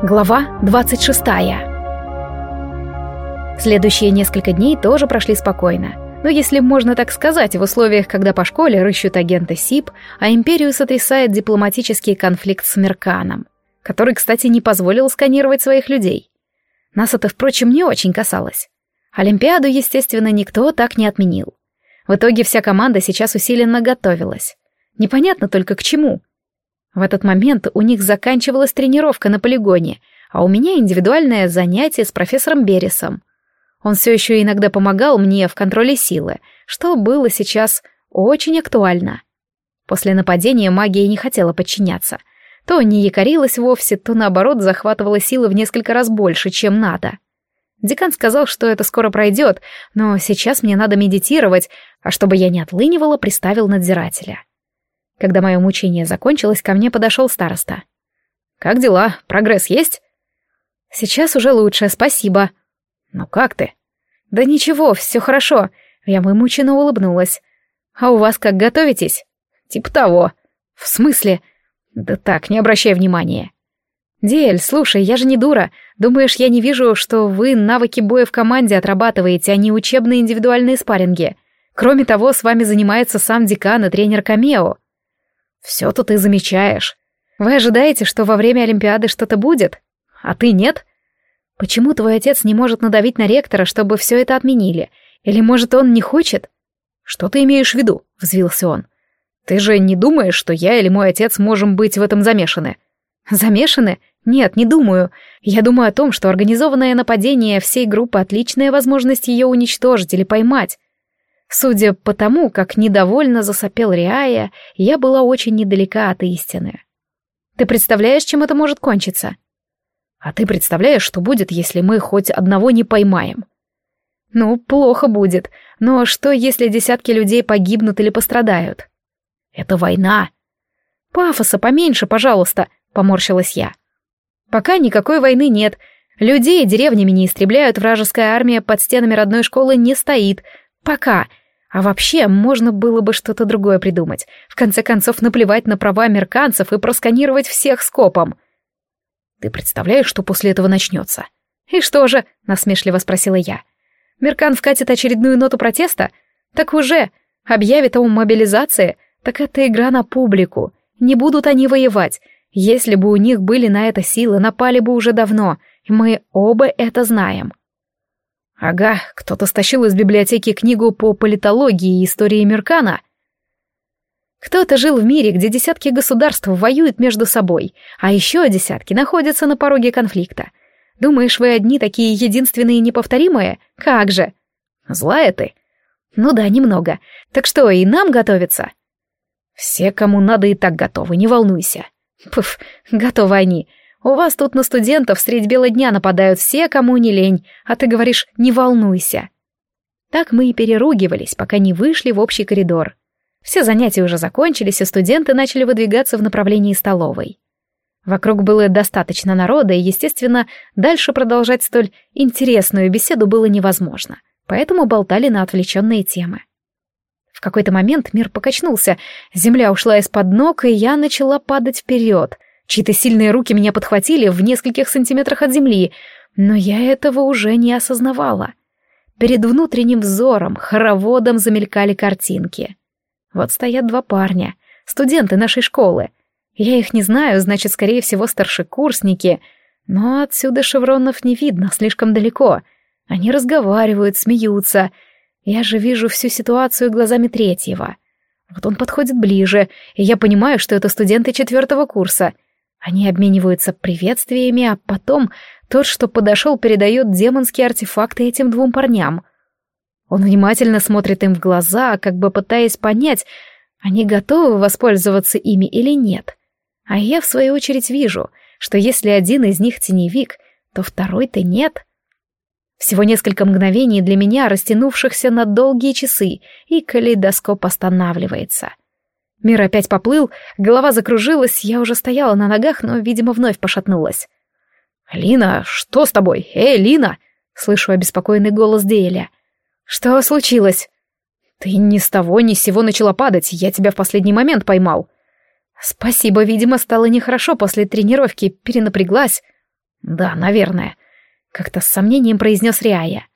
Глава 26. Следующие несколько дней тоже прошли спокойно. Но если можно так сказать, в условиях, когда по школе рыщут агенты СИП, а империю сотрясает дипломатический конфликт с Мерканом, который, кстати, не позволил сканировать своих людей. Нас это, впрочем, не очень касалось. Олимпиаду, естественно, никто так не отменил. В итоге вся команда сейчас усиленно готовилась. Непонятно только к чему. В этот момент у них заканчивалась тренировка на полигоне, а у меня индивидуальное занятие с профессором Бересом. Он все еще иногда помогал мне в контроле силы, что было сейчас очень актуально. После нападения магия не хотела подчиняться. То не якорилась вовсе, то наоборот захватывала силы в несколько раз больше, чем надо. Декан сказал, что это скоро пройдет, но сейчас мне надо медитировать, а чтобы я не отлынивала, приставил надзирателя. Когда мое мучение закончилось, ко мне подошел староста. «Как дела? Прогресс есть?» «Сейчас уже лучше, спасибо». «Ну как ты?» «Да ничего, все хорошо». Я вымученно улыбнулась. «А у вас как готовитесь?» «Типа того». «В смысле?» «Да так, не обращай внимания». «Диэль, слушай, я же не дура. Думаешь, я не вижу, что вы навыки боя в команде отрабатываете, а не учебные индивидуальные спарринги? Кроме того, с вами занимается сам декан и тренер Камео». «Все-то ты замечаешь. Вы ожидаете, что во время Олимпиады что-то будет? А ты нет?» «Почему твой отец не может надавить на ректора, чтобы все это отменили? Или, может, он не хочет?» «Что ты имеешь в виду?» — взвился он. «Ты же не думаешь, что я или мой отец можем быть в этом замешаны?» «Замешаны? Нет, не думаю. Я думаю о том, что организованное нападение всей группы — отличная возможность ее уничтожить или поймать. Судя по тому, как недовольно засопел Риая, я была очень недалека от истины. Ты представляешь, чем это может кончиться? А ты представляешь, что будет, если мы хоть одного не поймаем? Ну, плохо будет. Но что, если десятки людей погибнут или пострадают? Это война. Пафоса поменьше, пожалуйста, поморщилась я. Пока никакой войны нет. Людей деревнями не истребляют, вражеская армия под стенами родной школы не стоит. Пока. А вообще, можно было бы что-то другое придумать. В конце концов, наплевать на права американцев и просканировать всех скопом. Ты представляешь, что после этого начнется? И что же? Насмешливо спросила я. Меркан вкатит очередную ноту протеста? Так уже. Объявит о мобилизации? Так это игра на публику. Не будут они воевать. Если бы у них были на это силы, напали бы уже давно. Мы оба это знаем. Ага, кто-то стащил из библиотеки книгу по политологии и истории Меркана. Кто-то жил в мире, где десятки государств воюют между собой, а еще десятки находятся на пороге конфликта. Думаешь, вы одни такие единственные и неповторимые? Как же? Злая ты? Ну да, немного. Так что, и нам готовиться? Все, кому надо, и так готовы, не волнуйся. Пф, готовы они. У вас тут на студентов средь бела дня нападают все, кому не лень, а ты говоришь «не волнуйся». Так мы и переругивались, пока не вышли в общий коридор. Все занятия уже закончились, и студенты начали выдвигаться в направлении столовой. Вокруг было достаточно народа, и, естественно, дальше продолжать столь интересную беседу было невозможно, поэтому болтали на отвлеченные темы. В какой-то момент мир покачнулся, земля ушла из-под ног, и я начала падать вперед — Чьи-то сильные руки меня подхватили в нескольких сантиметрах от земли, но я этого уже не осознавала. Перед внутренним взором, хороводом замелькали картинки. Вот стоят два парня, студенты нашей школы. Я их не знаю, значит, скорее всего, старшекурсники, но отсюда шевронов не видно, слишком далеко. Они разговаривают, смеются. Я же вижу всю ситуацию глазами третьего. Вот он подходит ближе, и я понимаю, что это студенты четвертого курса — они обмениваются приветствиями, а потом тот, что подошел, передает демонские артефакты этим двум парням. Он внимательно смотрит им в глаза, как бы пытаясь понять, они готовы воспользоваться ими или нет. А я, в свою очередь, вижу, что если один из них теневик, то второй-то нет. Всего несколько мгновений для меня, растянувшихся на долгие часы, и калейдоскоп останавливается — Мир опять поплыл, голова закружилась, я уже стояла на ногах, но, видимо, вновь пошатнулась. «Лина, что с тобой? Эй, Лина!» — слышу обеспокоенный голос Деэля. «Что случилось?» «Ты ни с того ни с сего начала падать, я тебя в последний момент поймал». «Спасибо, видимо, стало нехорошо после тренировки, перенапряглась». Да, наверное. Как-то с сомнением произнес Риая.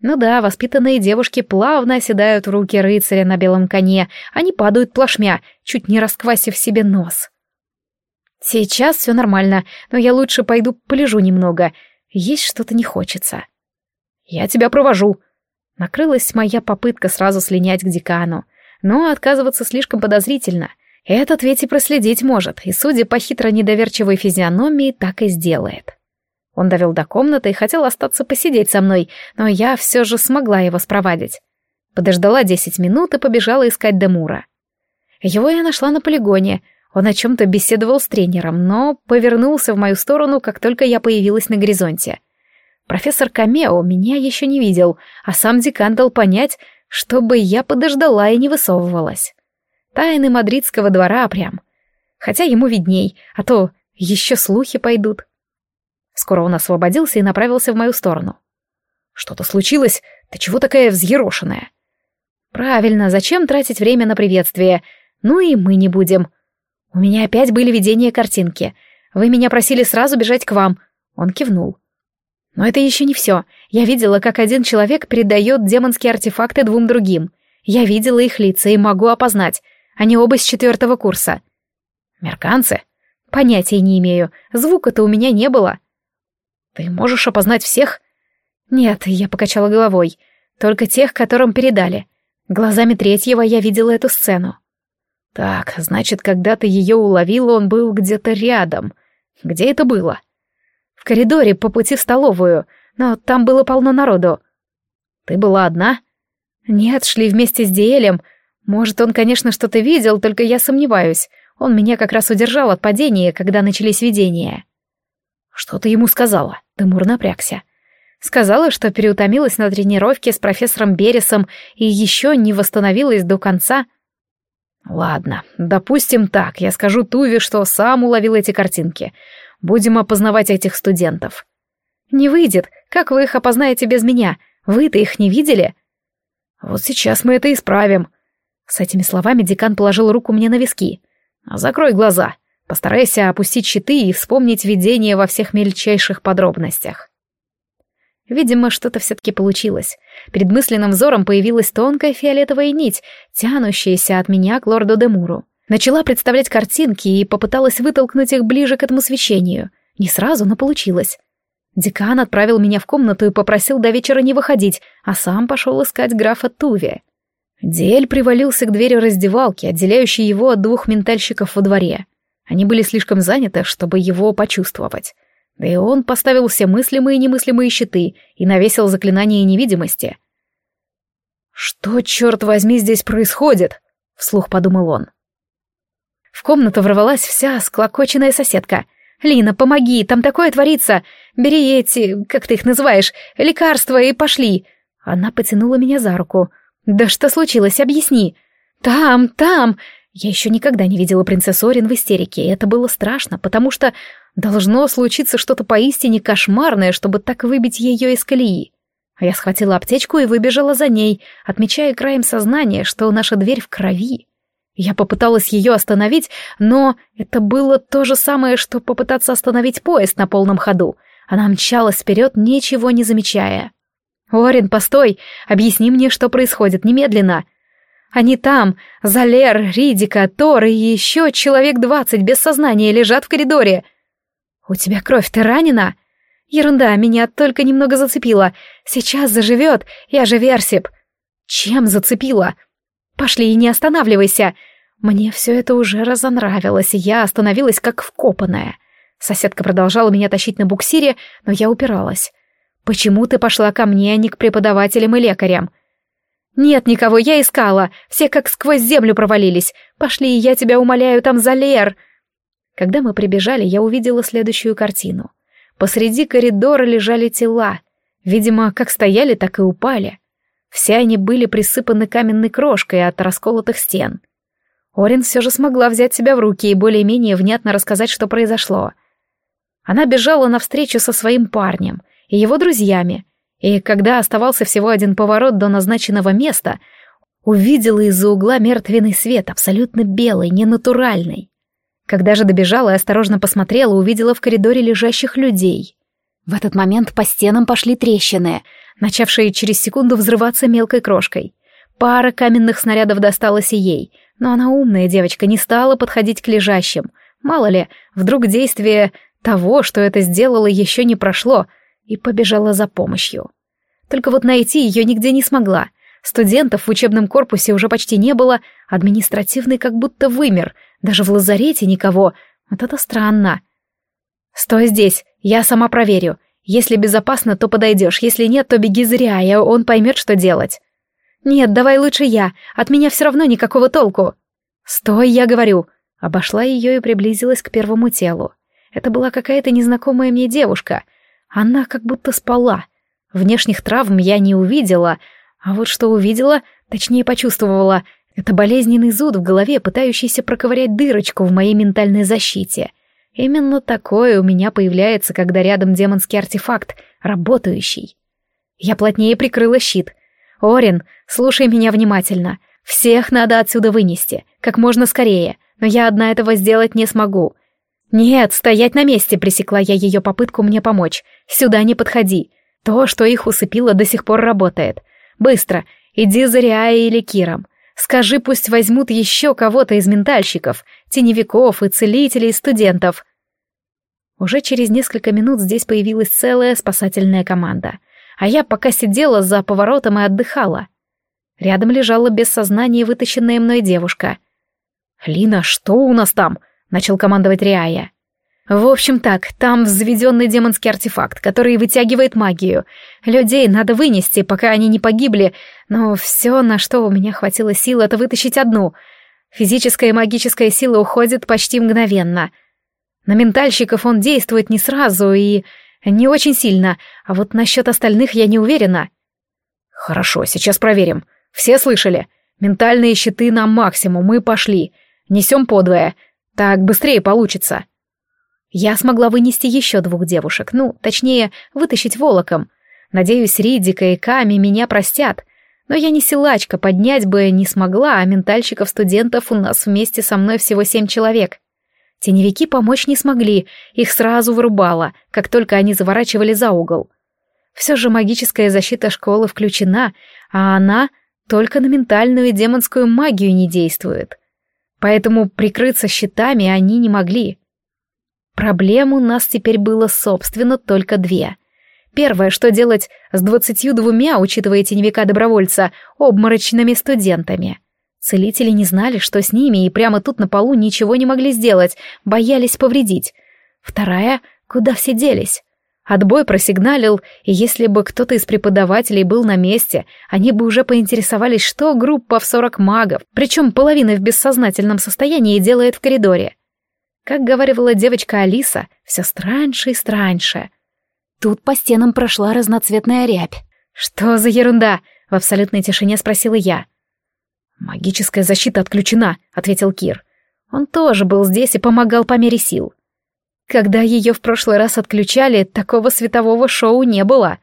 Ну да, воспитанные девушки плавно оседают в руки рыцаря на белом коне, они падают плашмя, чуть не расквасив себе нос. Сейчас все нормально, но я лучше пойду полежу немного. Есть что-то не хочется. Я тебя провожу. Накрылась моя попытка сразу слинять к декану. Но отказываться слишком подозрительно. Этот ведь и проследить может, и, судя по хитро недоверчивой физиономии, так и сделает. Он довел до комнаты и хотел остаться посидеть со мной, но я все же смогла его спровадить. Подождала десять минут и побежала искать Демура. Его я нашла на полигоне. Он о чем-то беседовал с тренером, но повернулся в мою сторону, как только я появилась на горизонте. Профессор Камео меня еще не видел, а сам декан дал понять, чтобы я подождала и не высовывалась. Тайны мадридского двора прям. Хотя ему видней, а то еще слухи пойдут. Скоро он освободился и направился в мою сторону. «Что-то случилось? Ты чего такая взъерошенная?» «Правильно, зачем тратить время на приветствие? Ну и мы не будем. У меня опять были видения картинки. Вы меня просили сразу бежать к вам». Он кивнул. «Но это еще не все. Я видела, как один человек передает демонские артефакты двум другим. Я видела их лица и могу опознать. Они оба с четвертого курса». «Мерканцы?» «Понятия не имею. Звука-то у меня не было». Ты можешь опознать всех? Нет, я покачала головой. Только тех, которым передали. Глазами третьего я видела эту сцену. Так, значит, когда ты ее уловила, он был где-то рядом. Где это было? В коридоре по пути в столовую, но там было полно народу. Ты была одна? Нет, шли вместе с Диэлем. Может, он, конечно, что-то видел, только я сомневаюсь. Он меня как раз удержал от падения, когда начались видения. Что ты ему сказала? Тимур напрягся. Сказала, что переутомилась на тренировке с профессором Бересом и еще не восстановилась до конца. Ладно, допустим так, я скажу Туве, что сам уловил эти картинки. Будем опознавать этих студентов. Не выйдет. Как вы их опознаете без меня? Вы-то их не видели? Вот сейчас мы это исправим. С этими словами декан положил руку мне на виски. Закрой глаза. Постарайся опустить щиты и вспомнить видение во всех мельчайших подробностях. Видимо, что-то все-таки получилось. Перед мысленным взором появилась тонкая фиолетовая нить, тянущаяся от меня к лорду Демуру. Начала представлять картинки и попыталась вытолкнуть их ближе к этому свечению. Не сразу, но получилось. Декан отправил меня в комнату и попросил до вечера не выходить, а сам пошел искать графа Туви. Дель привалился к двери раздевалки, отделяющей его от двух ментальщиков во дворе. Они были слишком заняты, чтобы его почувствовать. Да и он поставил все мыслимые и немыслимые щиты и навесил заклинание невидимости. «Что, черт возьми, здесь происходит?» — вслух подумал он. В комнату ворвалась вся склокоченная соседка. «Лина, помоги, там такое творится! Бери эти, как ты их называешь, лекарства и пошли!» Она потянула меня за руку. «Да что случилось, объясни!» «Там, там!» Я еще никогда не видела принцессу Орин в истерике, и это было страшно, потому что должно случиться что-то поистине кошмарное, чтобы так выбить ее из колеи. А я схватила аптечку и выбежала за ней, отмечая краем сознания, что наша дверь в крови. Я попыталась ее остановить, но это было то же самое, что попытаться остановить поезд на полном ходу. Она мчалась вперед, ничего не замечая. «Орин, постой! Объясни мне, что происходит, немедленно!» Они там, Залер, Ридика, Тор и еще человек двадцать без сознания лежат в коридоре. У тебя кровь, ты ранена? Ерунда, меня только немного зацепила. Сейчас заживет, я же Версип. Чем зацепила? Пошли и не останавливайся. Мне все это уже разонравилось, и я остановилась как вкопанная. Соседка продолжала меня тащить на буксире, но я упиралась. «Почему ты пошла ко мне, а не к преподавателям и лекарям? «Нет никого, я искала. Все как сквозь землю провалились. Пошли, я тебя умоляю, там Залер!» Когда мы прибежали, я увидела следующую картину. Посреди коридора лежали тела. Видимо, как стояли, так и упали. Все они были присыпаны каменной крошкой от расколотых стен. Орин все же смогла взять себя в руки и более-менее внятно рассказать, что произошло. Она бежала навстречу со своим парнем и его друзьями, и когда оставался всего один поворот до назначенного места, увидела из-за угла мертвенный свет, абсолютно белый, ненатуральный. Когда же добежала и осторожно посмотрела, увидела в коридоре лежащих людей. В этот момент по стенам пошли трещины, начавшие через секунду взрываться мелкой крошкой. Пара каменных снарядов досталась и ей, но она умная девочка, не стала подходить к лежащим. Мало ли, вдруг действие того, что это сделала, еще не прошло, и побежала за помощью. Только вот найти ее нигде не смогла. Студентов в учебном корпусе уже почти не было, административный как будто вымер, даже в лазарете никого. Вот это странно. «Стой здесь, я сама проверю. Если безопасно, то подойдешь, если нет, то беги зря, и он поймет, что делать». «Нет, давай лучше я, от меня все равно никакого толку». «Стой, я говорю». Обошла ее и приблизилась к первому телу. Это была какая-то незнакомая мне девушка. Она как будто спала. Внешних травм я не увидела, а вот что увидела, точнее почувствовала, это болезненный зуд в голове, пытающийся проковырять дырочку в моей ментальной защите. Именно такое у меня появляется, когда рядом демонский артефакт, работающий. Я плотнее прикрыла щит. «Орин, слушай меня внимательно. Всех надо отсюда вынести, как можно скорее, но я одна этого сделать не смогу. «Нет, стоять на месте!» — пресекла я ее попытку мне помочь. «Сюда не подходи. То, что их усыпило, до сих пор работает. Быстро, иди за Риа или Киром. Скажи, пусть возьмут еще кого-то из ментальщиков, теневиков и целителей, студентов». Уже через несколько минут здесь появилась целая спасательная команда. А я пока сидела за поворотом и отдыхала. Рядом лежала без сознания вытащенная мной девушка. «Лина, что у нас там?» Начал командовать Риая. В общем так, там взведенный демонский артефакт, который вытягивает магию. Людей надо вынести, пока они не погибли, но все, на что у меня хватило сил, это вытащить одну. Физическая и магическая сила уходит почти мгновенно. На ментальщиков он действует не сразу и не очень сильно, а вот насчет остальных я не уверена. Хорошо, сейчас проверим. Все слышали? Ментальные щиты на максимум, мы пошли. Несем подвое — так быстрее получится. Я смогла вынести еще двух девушек, ну, точнее, вытащить волоком. Надеюсь, Ридика и Ками меня простят. Но я не силачка, поднять бы не смогла, а ментальщиков-студентов у нас вместе со мной всего семь человек. Теневики помочь не смогли, их сразу вырубало, как только они заворачивали за угол. Все же магическая защита школы включена, а она только на ментальную и демонскую магию не действует поэтому прикрыться щитами они не могли. Проблем у нас теперь было, собственно, только две. Первое, что делать с двадцатью двумя, учитывая теневика-добровольца, обморочными студентами. Целители не знали, что с ними, и прямо тут на полу ничего не могли сделать, боялись повредить. Вторая, куда все делись? Отбой просигналил, и если бы кто-то из преподавателей был на месте, они бы уже поинтересовались, что группа в сорок магов, причем половина в бессознательном состоянии, делает в коридоре. Как говорила девочка Алиса, все страньше и страньше. Тут по стенам прошла разноцветная рябь. «Что за ерунда?» — в абсолютной тишине спросила я. «Магическая защита отключена», — ответил Кир. Он тоже был здесь и помогал по мере сил. Когда ее в прошлый раз отключали, такого светового шоу не было.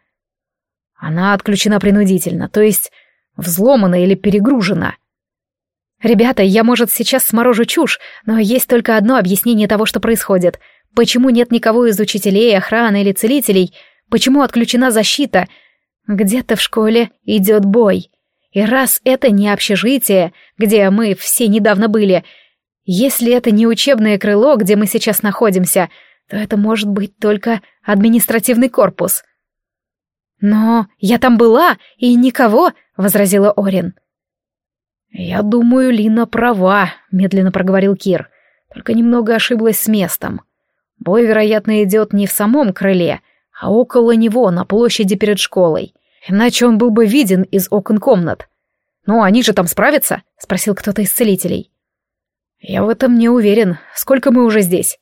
Она отключена принудительно, то есть взломана или перегружена. Ребята, я, может, сейчас сморожу чушь, но есть только одно объяснение того, что происходит. Почему нет никого из учителей, охраны или целителей? Почему отключена защита? Где-то в школе идет бой. И раз это не общежитие, где мы все недавно были, если это не учебное крыло, где мы сейчас находимся, то это может быть только административный корпус. «Но я там была, и никого», — возразила Орин. «Я думаю, Лина права», — медленно проговорил Кир. «Только немного ошиблась с местом. Бой, вероятно, идет не в самом крыле, а около него, на площади перед школой. Иначе он был бы виден из окон комнат. «Ну, они же там справятся?» — спросил кто-то из целителей. «Я в этом не уверен. Сколько мы уже здесь?»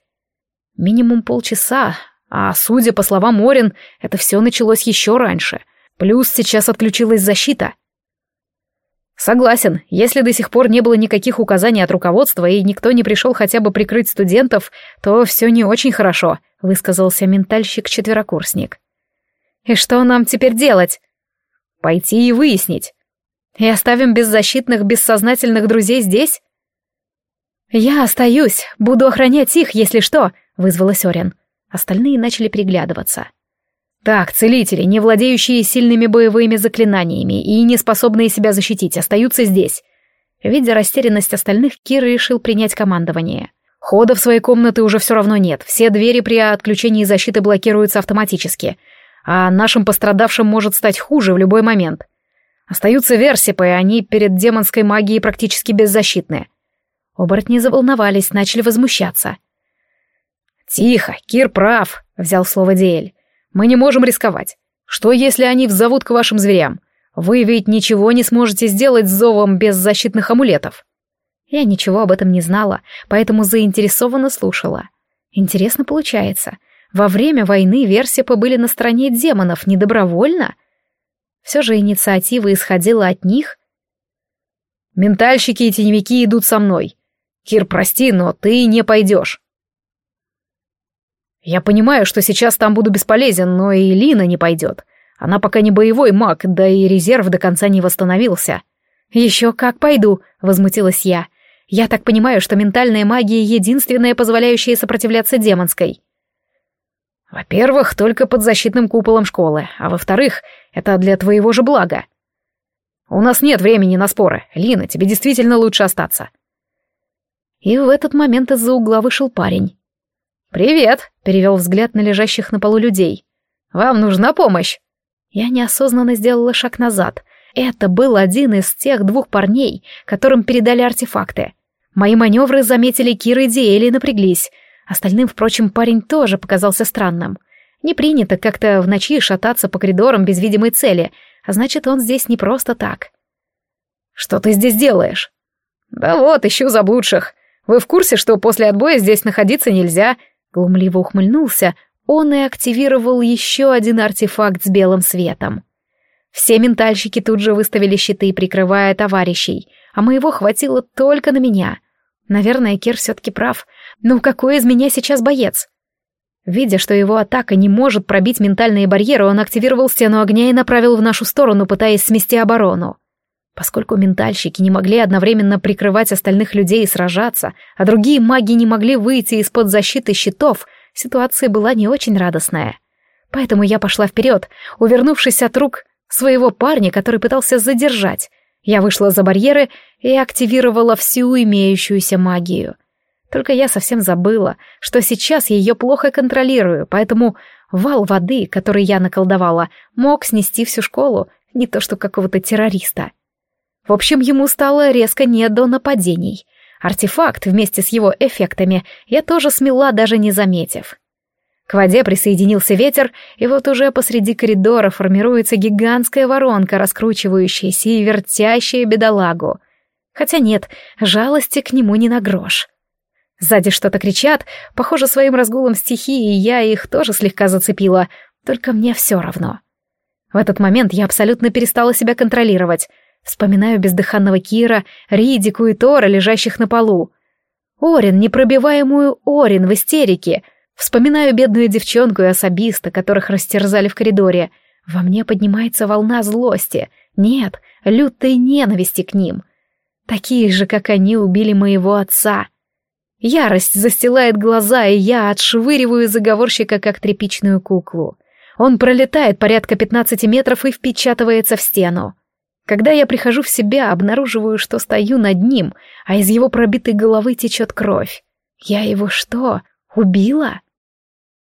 «Минимум полчаса, а, судя по словам Орин, это все началось еще раньше. Плюс сейчас отключилась защита». «Согласен, если до сих пор не было никаких указаний от руководства и никто не пришел хотя бы прикрыть студентов, то все не очень хорошо», — высказался ментальщик-четверокурсник. «И что нам теперь делать?» «Пойти и выяснить. И оставим беззащитных, бессознательных друзей здесь?» «Я остаюсь, буду охранять их, если что», — вызвалась Орен. Остальные начали приглядываться. Так, целители, не владеющие сильными боевыми заклинаниями и не способные себя защитить, остаются здесь. Видя растерянность остальных, Кир решил принять командование. Хода в своей комнаты уже все равно нет, все двери при отключении защиты блокируются автоматически, а нашим пострадавшим может стать хуже в любой момент. Остаются версипы, и они перед демонской магией практически беззащитны. Оборотни заволновались, начали возмущаться. «Тихо, Кир прав», — взял слово Диэль. «Мы не можем рисковать. Что, если они взовут к вашим зверям? Вы ведь ничего не сможете сделать с зовом без защитных амулетов». Я ничего об этом не знала, поэтому заинтересованно слушала. Интересно получается. Во время войны Версипы были на стороне демонов, не добровольно? Все же инициатива исходила от них. «Ментальщики и теневики идут со мной. Кир, прости, но ты не пойдешь. Я понимаю, что сейчас там буду бесполезен, но и Лина не пойдет. Она пока не боевой маг, да и резерв до конца не восстановился. Еще как пойду, возмутилась я. Я так понимаю, что ментальная магия единственная, позволяющая сопротивляться демонской. Во-первых, только под защитным куполом школы, а во-вторых, это для твоего же блага. У нас нет времени на споры. Лина, тебе действительно лучше остаться. И в этот момент из-за угла вышел парень. «Привет!» — перевел взгляд на лежащих на полу людей. «Вам нужна помощь?» Я неосознанно сделала шаг назад. Это был один из тех двух парней, которым передали артефакты. Мои маневры заметили Кира и Диэли и напряглись. Остальным, впрочем, парень тоже показался странным. Не принято как-то в ночи шататься по коридорам без видимой цели, а значит, он здесь не просто так. «Что ты здесь делаешь?» «Да вот, ищу заблудших. Вы в курсе, что после отбоя здесь находиться нельзя?» Глумливо ухмыльнулся, он и активировал еще один артефакт с белым светом. Все ментальщики тут же выставили щиты, прикрывая товарищей, а моего хватило только на меня. Наверное, Кир все-таки прав. Но какой из меня сейчас боец? Видя, что его атака не может пробить ментальные барьеры, он активировал стену огня и направил в нашу сторону, пытаясь смести оборону. Поскольку ментальщики не могли одновременно прикрывать остальных людей и сражаться, а другие маги не могли выйти из-под защиты щитов, ситуация была не очень радостная. Поэтому я пошла вперед, увернувшись от рук своего парня, который пытался задержать. Я вышла за барьеры и активировала всю имеющуюся магию. Только я совсем забыла, что сейчас ее плохо контролирую, поэтому вал воды, который я наколдовала, мог снести всю школу, не то что какого-то террориста. В общем, ему стало резко не до нападений. Артефакт вместе с его эффектами я тоже смела, даже не заметив. К воде присоединился ветер, и вот уже посреди коридора формируется гигантская воронка, раскручивающаяся и вертящая бедолагу. Хотя нет, жалости к нему не на грош. Сзади что-то кричат, похоже, своим разгулом стихии я их тоже слегка зацепила, только мне все равно. В этот момент я абсолютно перестала себя контролировать — Вспоминаю бездыханного Кира, Ридику и Тора, лежащих на полу. Орин, непробиваемую Орин в истерике. Вспоминаю бедную девчонку и особиста, которых растерзали в коридоре. Во мне поднимается волна злости. Нет, лютой ненависти к ним. Такие же, как они, убили моего отца. Ярость застилает глаза, и я отшвыриваю заговорщика, как тряпичную куклу. Он пролетает порядка пятнадцати метров и впечатывается в стену. Когда я прихожу в себя, обнаруживаю, что стою над ним, а из его пробитой головы течет кровь. Я его что, убила?